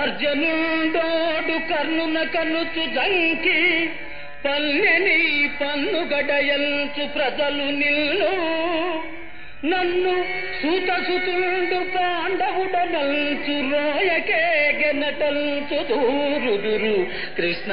అర్జునుండోడు కర్ణున కనుచు జంకి పల్లెని పన్నుగడయంచు ప్రజలు నిల్లు. నన్ను సూతసుతుండు పాండవుడనల్చు రోయకే గెనటల్చు దూరుదురు కృష్ణ.